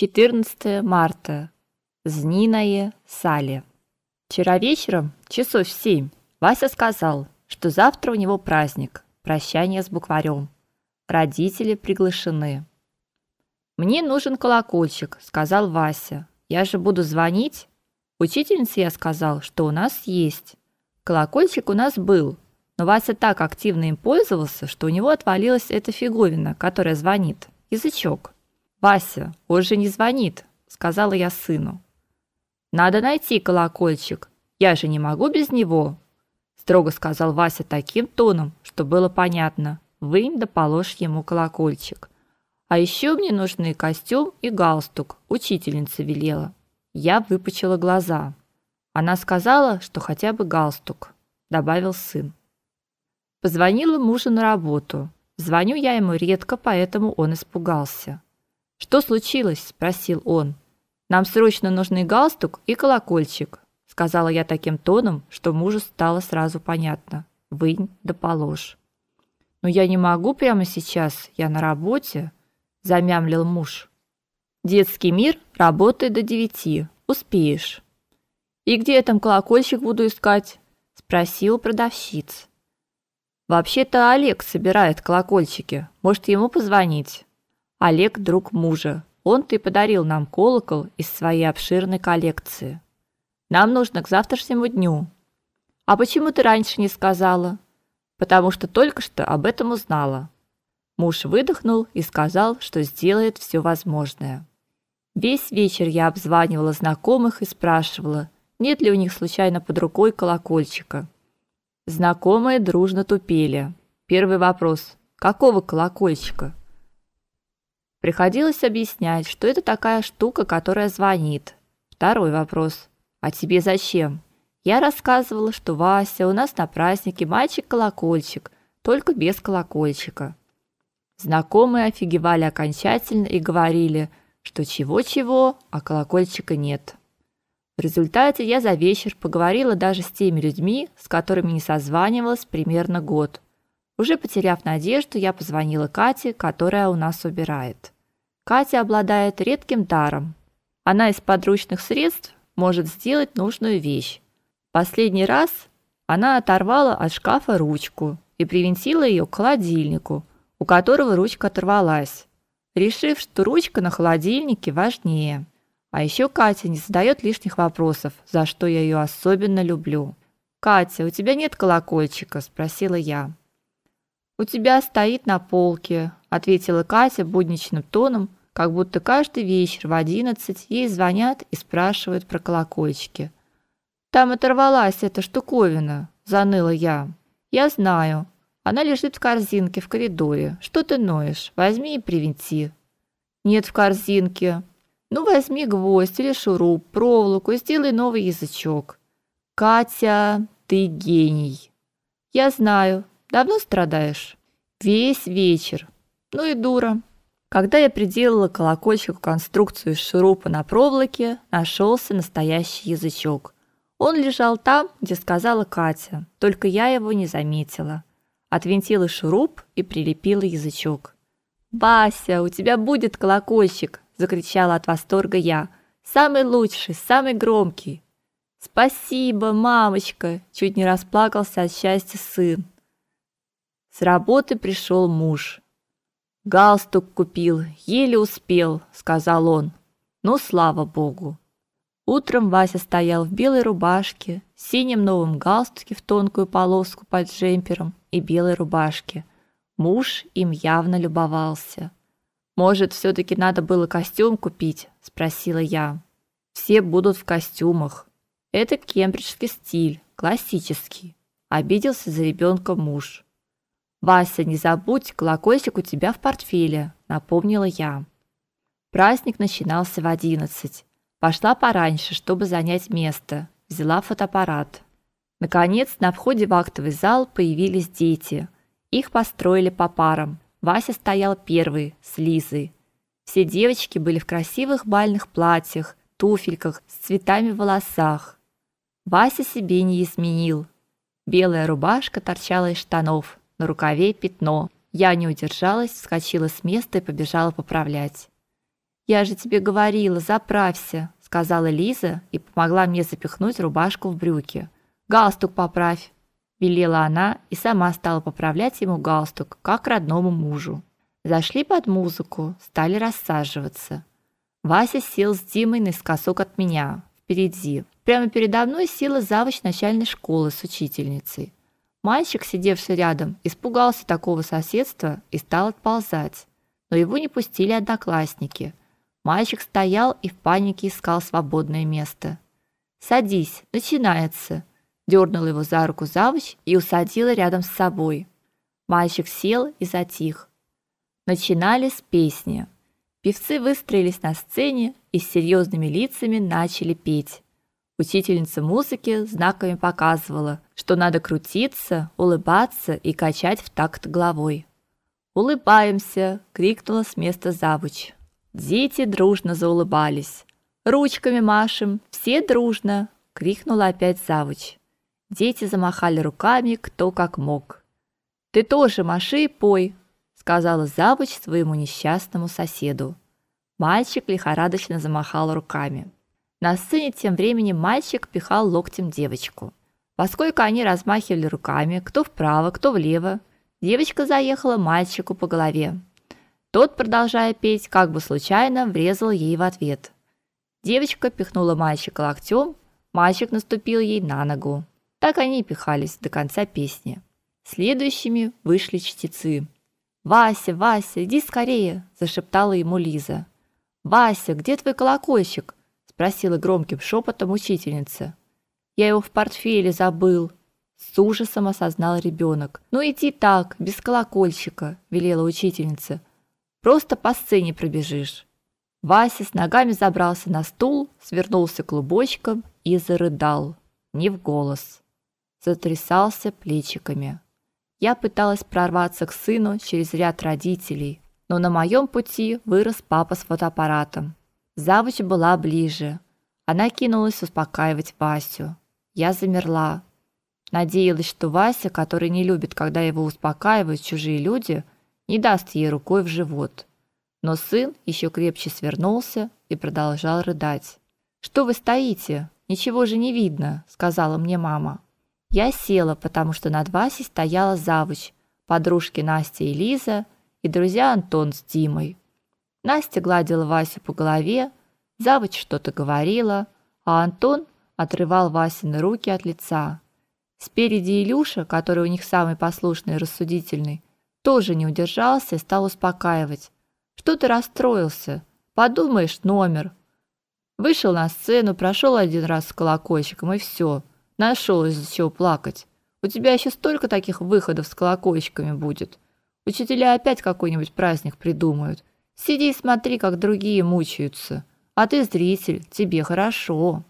14 марта. Зниное Сале. Вчера вечером, часов в семь, Вася сказал, что завтра у него праздник, прощание с букварем. Родители приглашены. Мне нужен колокольчик, сказал Вася. Я же буду звонить. Учительнице я сказал, что у нас есть. Колокольчик у нас был, но Вася так активно им пользовался, что у него отвалилась эта фиговина, которая звонит. Язычок. Вася, он же не звонит, сказала я сыну. Надо найти колокольчик. Я же не могу без него, строго сказал Вася таким тоном, что было понятно. Вынь да положь ему колокольчик. А еще мне нужны костюм и галстук, учительница велела. Я выпучила глаза. Она сказала, что хотя бы галстук, добавил сын. Позвонила мужу на работу. Звоню я ему редко, поэтому он испугался. Что случилось? спросил он. Нам срочно нужны галстук и колокольчик, сказала я таким тоном, что мужу стало сразу понятно. Вынь да положь. Но я не могу прямо сейчас, я на работе, замямлил муж. Детский мир работает до девяти. Успеешь. И где я там колокольчик буду искать? спросил продавщица. Вообще-то Олег собирает колокольчики. Может, ему позвонить? Олег друг мужа. Он-то и подарил нам колокол из своей обширной коллекции. Нам нужно к завтрашнему дню. А почему ты раньше не сказала? Потому что только что об этом узнала. Муж выдохнул и сказал, что сделает все возможное. Весь вечер я обзванивала знакомых и спрашивала, нет ли у них случайно под рукой колокольчика. Знакомые дружно тупели. Первый вопрос: какого колокольчика? Приходилось объяснять, что это такая штука, которая звонит. Второй вопрос. А тебе зачем? Я рассказывала, что Вася у нас на празднике мальчик-колокольчик, только без колокольчика. Знакомые офигевали окончательно и говорили, что чего-чего, а колокольчика нет. В результате я за вечер поговорила даже с теми людьми, с которыми не созванивалась примерно год. Уже потеряв надежду, я позвонила Кате, которая у нас убирает. Катя обладает редким даром. Она из подручных средств может сделать нужную вещь. Последний раз она оторвала от шкафа ручку и привинтила ее к холодильнику, у которого ручка оторвалась, решив, что ручка на холодильнике важнее. А еще Катя не задает лишних вопросов, за что я ее особенно люблю. Катя, у тебя нет колокольчика, спросила я. У тебя стоит на полке, ответила Катя будничным тоном, как будто каждый вечер в одиннадцать ей звонят и спрашивают про колокольчики. Там оторвалась эта штуковина, заныла я. Я знаю. Она лежит в корзинке в коридоре. Что ты ноешь? Возьми и привинти. Нет в корзинке. Ну возьми гвоздь или шуруп, проволоку и сделай новый язычок. Катя, ты гений. Я знаю, Давно страдаешь? Весь вечер. Ну и дура. Когда я приделала колокольчик конструкцию из шурупа на проволоке, нашелся настоящий язычок. Он лежал там, где сказала Катя, только я его не заметила. Отвинтила шуруп и прилепила язычок. "Вася, у тебя будет колокольчик", закричала от восторга я. "Самый лучший, самый громкий". "Спасибо, мамочка", чуть не расплакался от счастья сын. С работы пришел муж. Галстук купил, еле успел, сказал он. Ну, слава богу. Утром Вася стоял в белой рубашке, синем новом галстуке в тонкую полоску под джемпером и белой рубашке. Муж им явно любовался. Может, все таки надо было костюм купить, спросила я. Все будут в костюмах. Это кембриджский стиль, классический. Обиделся за ребенка муж. Вася, не забудь, колокольчик у тебя в портфеле, напомнила я. Праздник начинался в одиннадцать. Пошла пораньше, чтобы занять место. Взяла фотоаппарат. Наконец, на входе в актовый зал появились дети. Их построили по парам. Вася стоял первый с Лизой. Все девочки были в красивых бальных платьях, туфельках, с цветами в волосах. Вася себе не изменил. Белая рубашка торчала из штанов, на рукаве пятно. Я не удержалась, вскочила с места и побежала поправлять. Я же тебе говорила, заправься, сказала Лиза и помогла мне запихнуть рубашку в брюки. Галстук поправь, велела она и сама стала поправлять ему галстук, как родному мужу. Зашли под музыку, стали рассаживаться. Вася сел с Димой наискосок от меня, впереди. Прямо передо мной села завуч начальной школы с учительницей. Мальчик, сидевший рядом, испугался такого соседства и стал отползать. Но его не пустили одноклассники. Мальчик стоял и в панике искал свободное место. "Садись, начинается", дернула его за руку завуч и усадила рядом с собой. Мальчик сел и затих. Начинались песни. Певцы выстроились на сцене и с серьезными лицами начали петь. Учительница музыки знаками показывала, что надо крутиться, улыбаться и качать в такт головой. "Улыбаемся", крикнула с места завуч. Дети дружно заулыбались. Ручками машем, все дружно, крикнула опять завуч. Дети замахали руками, кто как мог. Ты тоже маши и пой, сказала завуч своему несчастному соседу. Мальчик лихорадочно замахал руками. На сцене тем временем мальчик пихал локтем девочку. Поскольку они размахивали руками, кто вправо, кто влево, девочка заехала мальчику по голове. Тот, продолжая петь, как бы случайно врезал ей в ответ. Девочка пихнула мальчика локтем, мальчик наступил ей на ногу. Так они и пихались до конца песни. Следующими вышли чтецы. "Вася, Вася, иди скорее", зашептала ему Лиза. "Вася, где твой колокольчик?" Спросила громким шепотом учительница. "Я его в портфеле забыл", с ужасом осознал ребенок. "Ну иди так, без колокольчика", велела учительница. Просто по сцене пробежишь. Вася с ногами забрался на стул, свернулся клубочком и зарыдал, не в голос. Затрясался плечиками. Я пыталась прорваться к сыну через ряд родителей, но на моем пути вырос папа с фотоаппаратом. Завуч была ближе. Она кинулась успокаивать Васю. Я замерла. Надеялась, что Вася, который не любит, когда его успокаивают чужие люди, не даст ей рукой в живот. Но сын еще крепче свернулся и продолжал рыдать. Что вы стоите? Ничего же не видно, сказала мне мама. Я села, потому что над Васей стояла завуч, подружки Настя и Лиза и друзья Антон с Димой. Настя гладила Васю по голове, завуч что-то говорила, а Антон отрывал Васины руки от лица. Спереди Илюша, который у них самый послушный и рассудительный, тоже не удержался и стал успокаивать. Что ты расстроился? Подумаешь, номер. Вышел на сцену, прошел один раз с колокольчиком и все. Нашел из-за чего плакать. У тебя еще столько таких выходов с колокольчиками будет. Учителя опять какой-нибудь праздник придумают. Сиди и смотри, как другие мучаются. А ты зритель, тебе хорошо.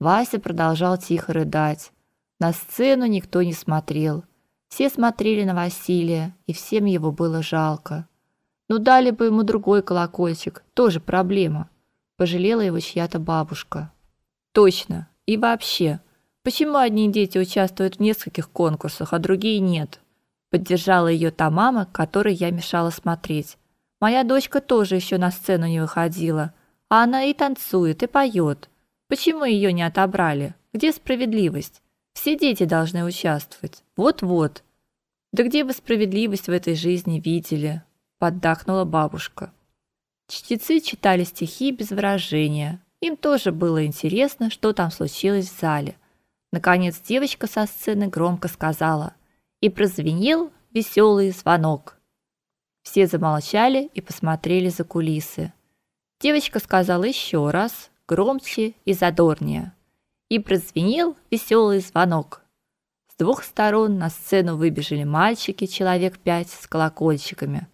Вася продолжал тихо рыдать. На сцену никто не смотрел. Все смотрели на Василия, и всем его было жалко. Ну дали бы ему другой колокольчик, тоже проблема. Пожалела его чья-то бабушка. Точно. И вообще, почему одни дети участвуют в нескольких конкурсах, а другие нет? Поддержала ее та мама, которой я мешала смотреть. Моя дочка тоже еще на сцену не выходила, а она и танцует, и поет. Почему ее не отобрали? Где справедливость? Все дети должны участвовать. Вот-вот. Да где вы справедливость в этой жизни видели? поддакнула бабушка. Чтецы читали стихи без выражения. Им тоже было интересно, что там случилось в зале. Наконец девочка со сцены громко сказала: "И прозвенел веселый звонок". Все замолчали и посмотрели за кулисы. Девочка сказала еще раз, громче и задорнее и прозвенел веселый звонок. С двух сторон на сцену выбежали мальчики, человек пять, с колокольчиками.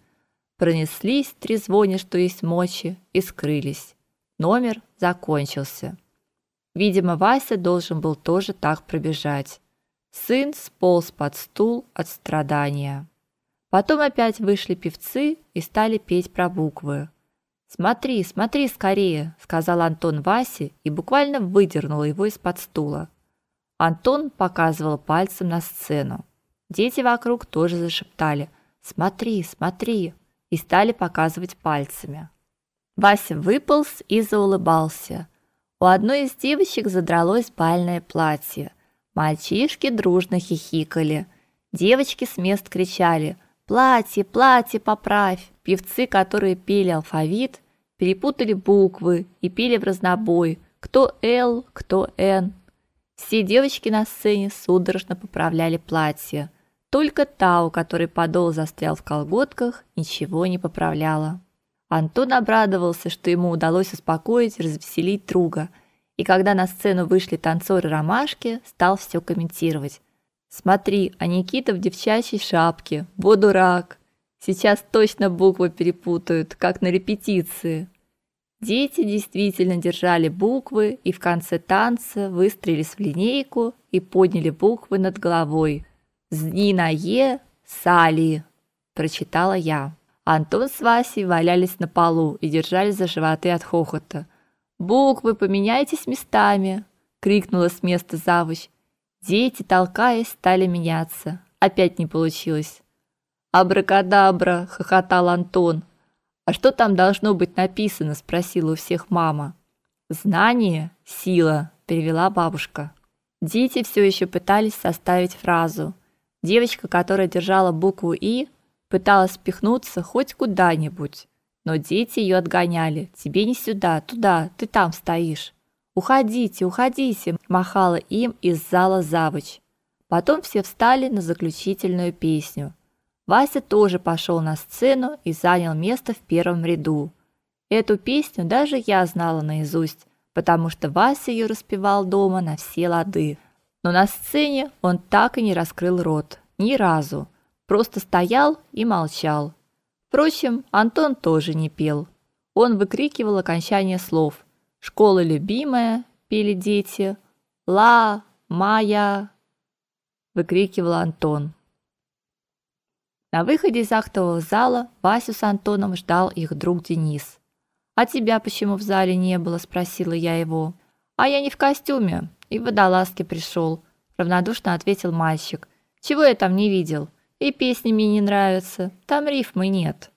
Пронеслись три звоня, что есть мочи, и скрылись. Номер закончился. Видимо, Вася должен был тоже так пробежать. Сын сполз под стул от страдания. Потом опять вышли певцы и стали петь про буквы. Смотри, смотри скорее, сказал Антон Васе и буквально выдернул его из-под стула. Антон показывал пальцем на сцену. Дети вокруг тоже зашептали: "Смотри, смотри" и стали показывать пальцами. Вася выполз и заулыбался. У одной из девочек задралось бальное платье. Мальчишки дружно хихикали. Девочки с мест кричали: "Платье, платье поправь!" Певцы, которые пели алфавит, перепутали буквы и пели в разнобой: кто Л, кто Н. Все девочки на сцене судорожно поправляли платье. Только та, у которой подол застрял в колготках, ничего не поправляла. Антон обрадовался, что ему удалось успокоить и развеселить друга, и когда на сцену вышли танцоры Ромашки, стал все комментировать. Смотри, а Никита в девчачьей шапке. Во дурак. Сейчас точно буквы перепутают, как на репетиции. Дети действительно держали буквы и в конце танца выстроились в линейку и подняли буквы над головой. «Зни на Е, Сали», – прочитала я. Антон с Васей валялись на полу и держались за животы от хохота. «Буквы поменяйтесь местами!» – крикнула с места завуч. Дети, толкаясь, стали меняться. Опять не получилось. «Абракадабра!» – хохотал Антон. А что там должно быть написано, спросила у всех мама. Знание сила, перевела бабушка. Дети все еще пытались составить фразу. Девочка, которая держала букву И, пыталась впихнуться хоть куда-нибудь, но дети ее отгоняли. Тебе не сюда, туда, ты там стоишь. Уходите, уходите, махала им из зала завуч. Потом все встали на заключительную песню. Вася тоже пошел на сцену и занял место в первом ряду. Эту песню даже я знала наизусть, потому что Вася ее распевал дома на все лады. Но на сцене он так и не раскрыл рот, ни разу, просто стоял и молчал. Впрочем, Антон тоже не пел. Он выкрикивал окончание слов. «Школа любимая», — пели дети. «Ла, Майя», — выкрикивал Антон. На выходе из актового зала Васю с Антоном ждал их друг Денис. «А тебя почему в зале не было?» – спросила я его. «А я не в костюме, и в водолазке пришел», – равнодушно ответил мальчик. «Чего я там не видел? И песни мне не нравятся, там рифмы нет».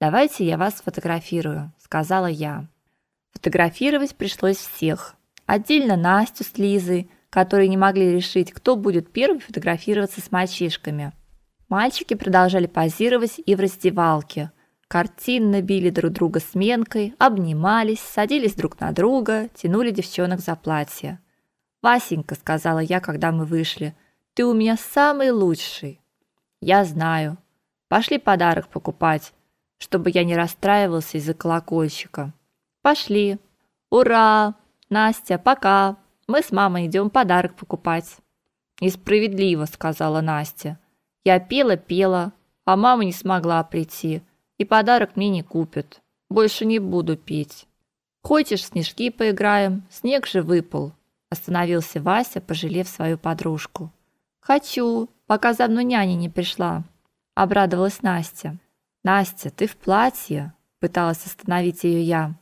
«Давайте я вас сфотографирую», – сказала я. Фотографировать пришлось всех. Отдельно Настю с Лизой, которые не могли решить, кто будет первым фотографироваться с мальчишками – Мальчики продолжали позировать и в раздевалке. Картинно били друг друга сменкой, обнимались, садились друг на друга, тянули девчонок за платье. "Васенька", сказала я, когда мы вышли. "Ты у меня самый лучший". "Я знаю. Пошли подарок покупать, чтобы я не расстраивался из-за колокольчика". "Пошли. Ура! Настя, пока. Мы с мамой идем подарок покупать". "Несправедливо", сказала Настя. Я пела-пела, а мама не смогла прийти, и подарок мне не купят. Больше не буду петь. Хочешь, снежки поиграем? Снег же выпал. Остановился Вася, пожалев свою подружку. Хочу, пока за мной няня не пришла. Обрадовалась Настя. Настя, ты в платье? Пыталась остановить ее я.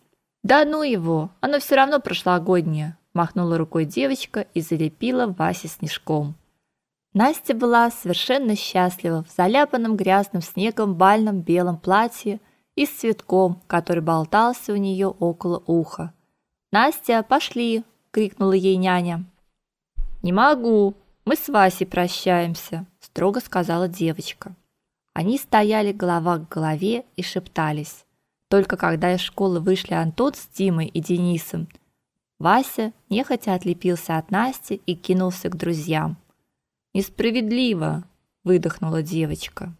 Да ну его, оно все равно прошлогоднее. Махнула рукой девочка и залепила Васе снежком. Настя была совершенно счастлива в заляпанном грязным снегом бальном белом платье и с цветком, который болтался у нее около уха. "Настя, пошли!" крикнула ей няня. "Не могу, мы с Васей прощаемся", строго сказала девочка. Они стояли голова к голове и шептались. Только когда из школы вышли Антон с Димой и Денисом, Вася нехотя отлепился от Насти и кинулся к друзьям. Несправедливо, выдохнула девочка.